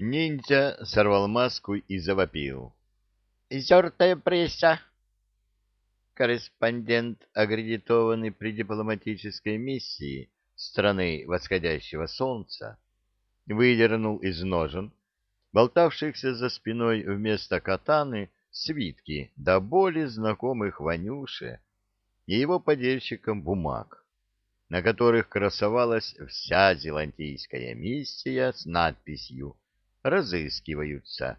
Ниндзя сорвал маску и завопил. «Зертая пресса!» Корреспондент, аккредитованный при дипломатической миссии страны восходящего солнца, выдернул из ножен, болтавшихся за спиной вместо катаны, свитки до боли знакомых Ванюше и его подельщикам бумаг, на которых красовалась вся зелантийская миссия с надписью «Разыскиваются»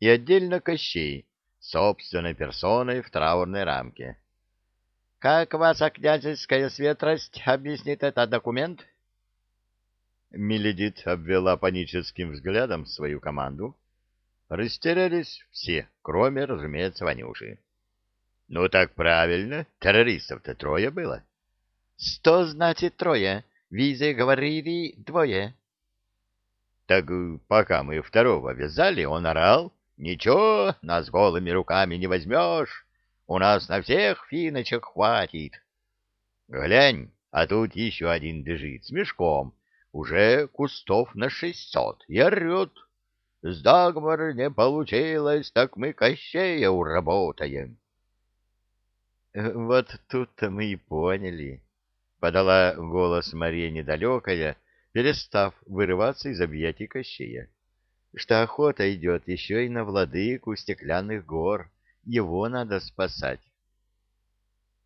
и отдельно Кощей собственной персоной в траурной рамке. «Как ваша княжеская светрость объяснит этот документ?» Миледит обвела паническим взглядом свою команду. Растерялись все, кроме, разумеется, Ванюши. Ну так правильно, террористов-то трое было. Что значит трое? Визе говорили двое. Так пока мы второго вязали, он орал. Ничего, нас голыми руками не возьмешь. У нас на всех финочек хватит. Глянь, а тут еще один бежит с мешком. Уже кустов на шестьсот и орет. С Дагмар не получилось, так мы Кощея уработаем. Вот тут-то мы и поняли, — подала голос Мария недалекая, перестав вырываться из объятий Кощея, — что охота идет еще и на владыку стеклянных гор, его надо спасать.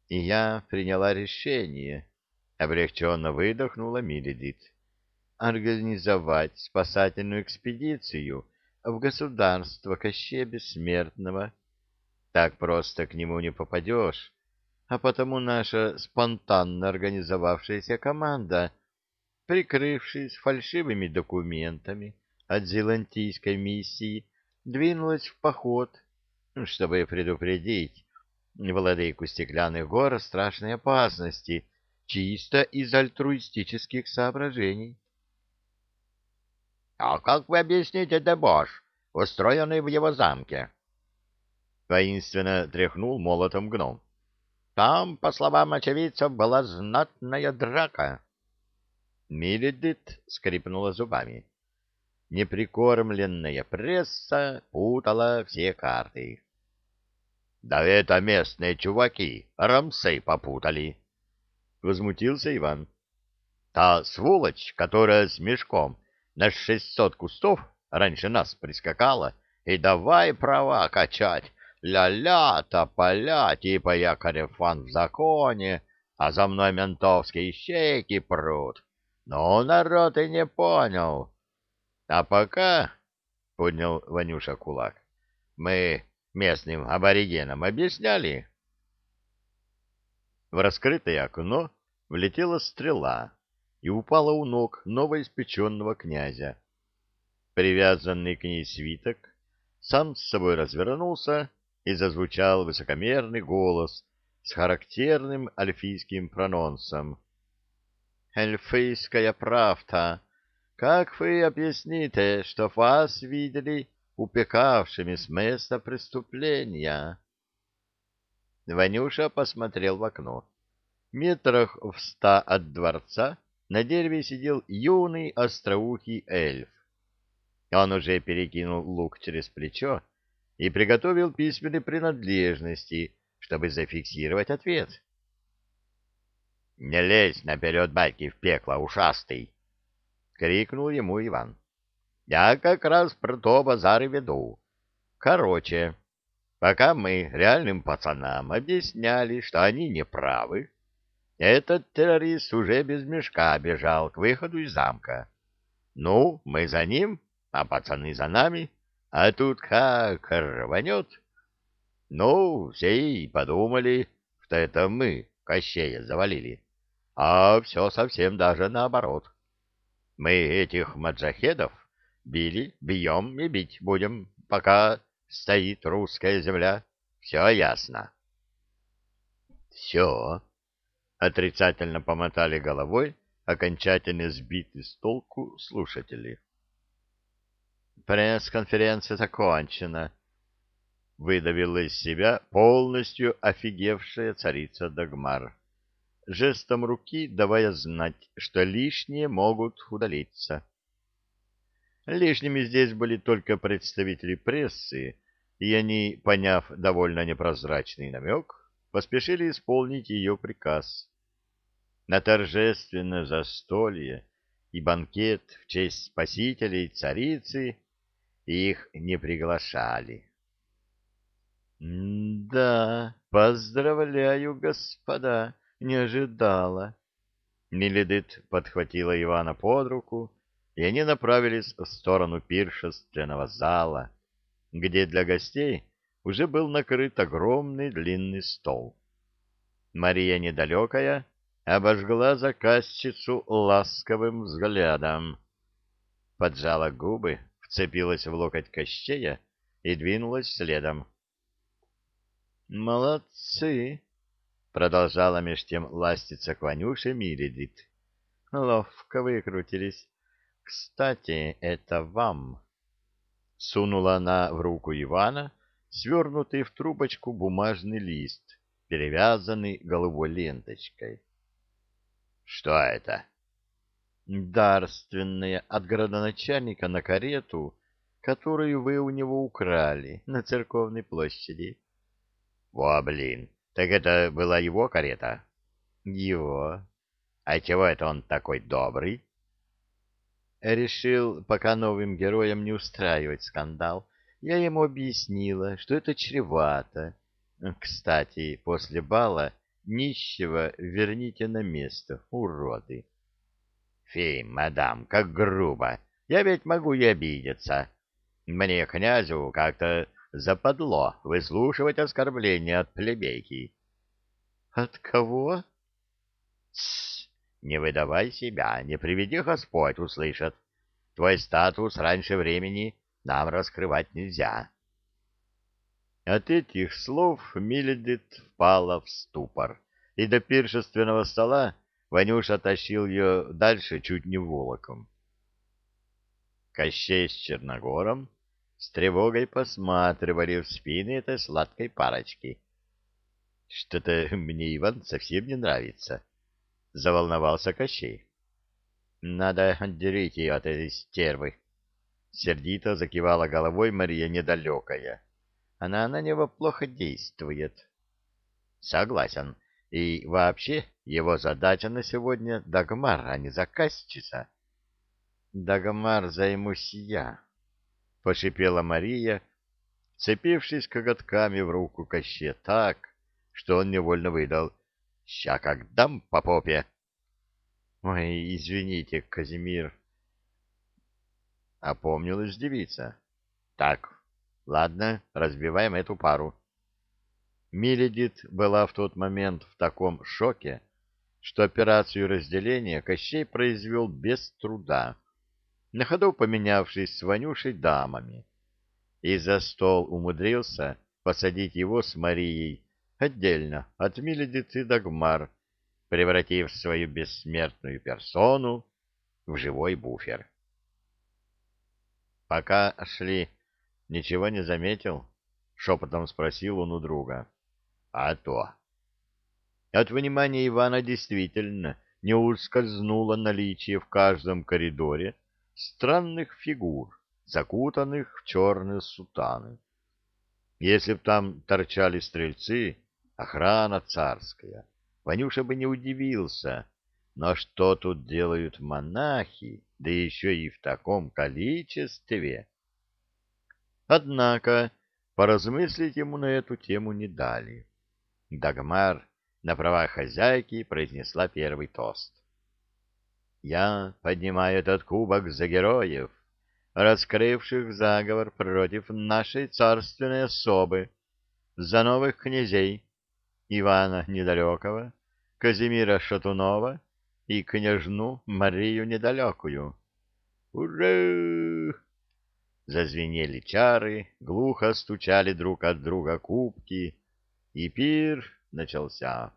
И я приняла решение, — облегченно выдохнула Миледит, — организовать спасательную экспедицию в государство Кощея Бессмертного. Так просто к нему не попадешь, а потому наша спонтанно организовавшаяся команда, прикрывшись фальшивыми документами от зелантийской миссии, двинулась в поход, чтобы предупредить владыку стеклянных гор о страшной опасности, чисто из альтруистических соображений. — А как вы объясните дебош, устроенный в его замке? — воинственно тряхнул молотом гном. Там, по словам очевидцев, была знатная драка. Миледит скрипнула зубами. Неприкормленная пресса путала все карты. — Да это местные чуваки, рамсы попутали. Возмутился Иван. — Та сволочь, которая с мешком на шестьсот кустов раньше нас прискакала, и давай права качать, Ля-ля, тополя, типа я карефан в законе, а за мной ментовские щеки прут. Ну, народ и не понял. А пока, — поднял Ванюша кулак, — мы местным аборигенам объясняли. В раскрытое окно влетела стрела и упала у ног новоиспеченного князя. Привязанный к ней свиток сам с собой развернулся и зазвучал высокомерный голос с характерным альфийским прононсом. «Эльфийская правда! Как вы объясните, что вас видели упекавшими с места преступления?» Ванюша посмотрел в окно. Метрах в ста от дворца на дереве сидел юный остроухий эльф. Он уже перекинул лук через плечо и приготовил письменные принадлежности, чтобы зафиксировать ответ. — Не лезь наперед байки в пекло, ушастый! — крикнул ему Иван. — Я как раз про то базар веду. Короче, пока мы реальным пацанам объясняли, что они не правы, этот террорист уже без мешка бежал к выходу из замка. Ну, мы за ним, а пацаны за нами — а тут как рванет. Ну, все и подумали, что это мы Кощея завалили. А все совсем даже наоборот. Мы этих маджахедов били, бьем и бить будем, пока стоит русская земля. Все ясно. Все. Отрицательно помотали головой, окончательно сбиты с толку слушатели. Пресс-конференция закончена. Выдавила из себя полностью офигевшая царица Дагмар, жестом руки давая знать, что лишние могут удалиться. Лишними здесь были только представители прессы, и они, поняв довольно непрозрачный намек, поспешили исполнить ее приказ. На торжественное застолье и банкет в честь спасителей царицы их не приглашали. — Да, поздравляю, господа, не ожидала. Миледит подхватила Ивана под руку, и они направились в сторону пиршественного зала, где для гостей уже был накрыт огромный длинный стол. Мария Недалекая обожгла заказчицу ласковым взглядом, поджала губы, вцепилась в локоть Кощея и двинулась следом. «Молодцы!» — продолжала меж тем ластиться к Ванюше Миридит. «Ловко выкрутились. Кстати, это вам!» Сунула она в руку Ивана свернутый в трубочку бумажный лист, перевязанный голубой ленточкой. «Что это?» «Дарственное от городоначальника на карету, которую вы у него украли на церковной площади». «Во, блин, так это была его карета?» «Его». «А чего это он такой добрый?» Решил пока новым героям не устраивать скандал. Я ему объяснила, что это чревато. Кстати, после бала нищего верните на место, уроды. Фи, мадам, как грубо. Я ведь могу и обидеться. Мне, князю, как-то западло выслушивать оскорбления от плебейки. От кого? Тссс, не выдавай себя, не приведи Господь, услышат. Твой статус раньше времени нам раскрывать нельзя. От этих слов Миледит впала в ступор, и до пиршественного стола Ванюша тащил ее дальше чуть не волоком. Кощей с Черногором с тревогой посматривали в спины этой сладкой парочки. — Что-то мне Иван совсем не нравится, — заволновался Кощей. — Надо отделить ее от этой стервы. Сердито закивала головой Мария недалекая. Она на него плохо действует. Согласен. И вообще его задача на сегодня Дагмар, а не заказчица. Дагмар займусь я, — пошипела Мария, цепившись коготками в руку Коще так, что он невольно выдал. — Ща как дам по попе! — Ой, извините, Казимир, Опомнилась девица. Так, ладно, разбиваем эту пару. Миледит была в тот момент в таком шоке, что операцию разделения Кощей произвел без труда, на ходу поменявшись с Ванюшей дамами, и за стол умудрился посадить его с Марией отдельно от Миледит и Дагмар, превратив свою бессмертную персону в живой буфер. — Пока шли, ничего не заметил? — шепотом спросил он у друга. — А то. От внимания Ивана действительно не ускользнуло наличие в каждом коридоре странных фигур, закутанных в черные сутаны. Если б там торчали стрельцы, охрана царская, Ванюша бы не удивился, но что тут делают монахи, да еще и в таком количестве? Однако поразмыслить ему на эту тему не дали. Дагмар на правах хозяйки произнесла первый тост. «Я поднимаю этот кубок за героев, раскрывших заговор против нашей царственной особы, за новых князей Ивана Недалекого, Казимира Шатунова и княжну Марию Недалекую. «Ура!» Зазвенели чары, глухо стучали друг от друга кубки, и пир начался.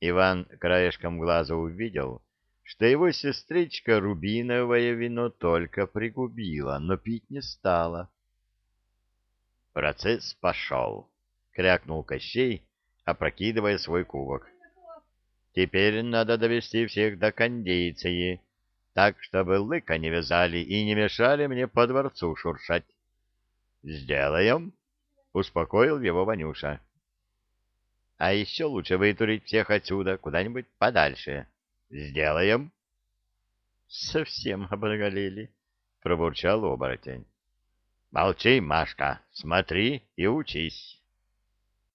Иван краешком глаза увидел, что его сестричка рубиновое вино только пригубила, но пить не стала. «Процесс пошел!» — крякнул Кощей, опрокидывая свой кубок. «Теперь надо довести всех до кондиции, так, чтобы лыка не вязали и не мешали мне по дворцу шуршать». «Сделаем!» — успокоил его Ванюша. «А еще лучше вытурить всех отсюда, куда-нибудь подальше» Сделаем. Совсем обнаголели, пробурчал оборотень. Молчи, Машка, смотри и учись.